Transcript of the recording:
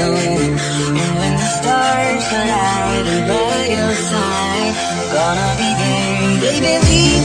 And when the stars collide, by your side. Gonna be there, baby. Leave